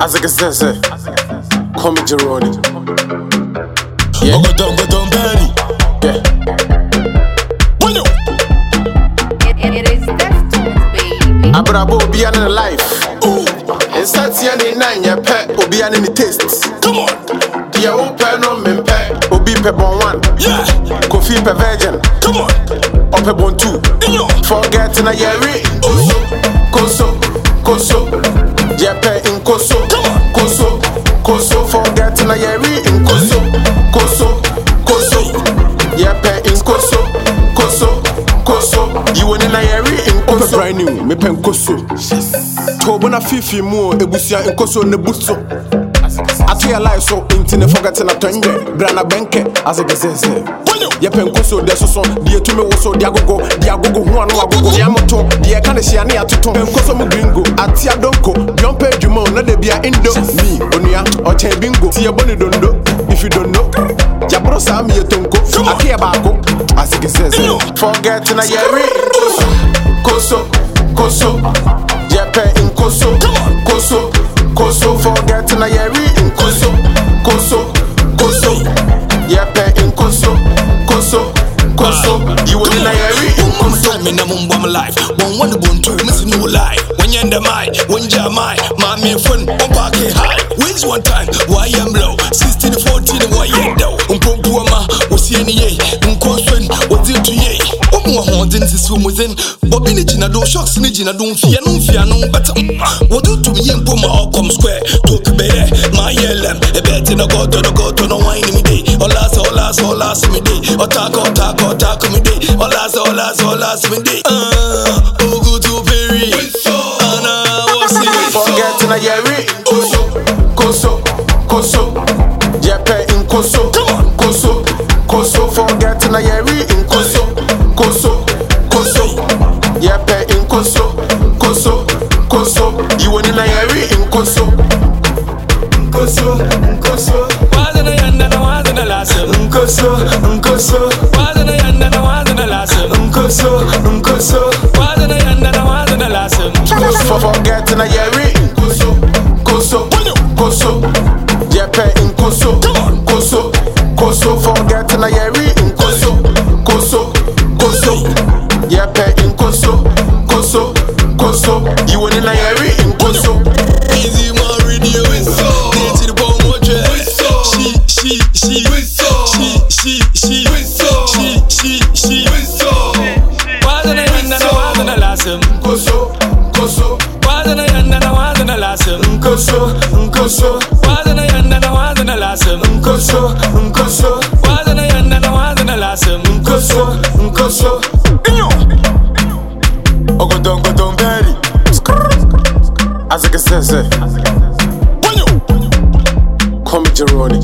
As I can say, say, call me Jeroni. Yeah, Ogodon, godon, berry. yeah. When you It, it is Deftones, baby. Abrabo obi in the life. Insert here ni nine ya pet obi in the taste. come on, Dear open no me pet obi pe bon one. yeah, Kofi pe virgin. come on, Ope bon two. in your Forget na yeri. Eh? Koso, koso yẹpẹ nkoso koso koso forget na yẹri nkoso koso koso yẹpẹ nkoso koso koso yiwo ni na yẹri nkoso. ó pẹ brand new mepẹ nkoso tó bọ́nà fífi mu ebusua nkoso ne buso. so. Ati ya lai so, inti ne forget na tonje, brana benke, as it is you yɛpɛ nkoso deɛ soso deɛ tumi wo so deɛ agogo deɛ agogo ho ano agogo. Deɛ moto deɛ ka ne hyia ne atoto pɛ nkoso mu gringo ate adonko. Biɔmpɛ adwuma o na da bia indo. Mi onua ɔkyɛn bingo. Ti yɛbɔ ne dondo ifi dondo yɛboro saa mi yɛ tonko. Akeɛ baako asike sɛsɛ forget na yɛre koso koso yɛpɛ nkoso koso koso. Forget na yɛre nkoso koso koso. yɛpɛ you in the area. I'm stuck in the moon my life. One one the bone turn, missing no lie. When you in the mind, when you're my, my main fun, I'm back here high. Wins one time, why I'm low. 16 to 14, why you down? Um, pump to a ma, what's here in the yay? Um, concern, what's it to yay? Um, ahoɔden sisi wɔn dzen obi ne gyina do shocks ne gyina do nfia no nfia no do to me? yie mpo ma ɔkɔm square toki bɛyɛ maa yɛ lɛm ɛbɛɛ ti na gɔɔtɔ na gɔɔtɔ na wɔn ayi ni mi de ɔlaasa ɔlaasa ɔlaasa mi de ɔtaaka ɔtaaka ɔtaaka mi day. Talk, or talk, or talk me day. All last, all last, all last me day. Uh, go to Perry. Anna, what's it? forget na yɛre koso koso koso. Yɛpɛ nkoso koso. Koso forget na yɛre nkoso koso koso yɛpɛ nkoso koso. Koso yiwo ne na yɛre nkoso nkoso nkoso Wazana nkoso nkoso. Wazana yanda na wazana lasem. nkoso nkoso. Wazana yanda na wazana lasem. For forget na yeri. Koso, koso, koso Yepe in koso, koso, koso Forget na yeri lasem. koso, koso Wazana yanda na wazana lasem. Koso, koso, Wazana yanda na wazana lasem. koso, koso Ogodon, godon, berry As I can say, say When you Call me Jeroni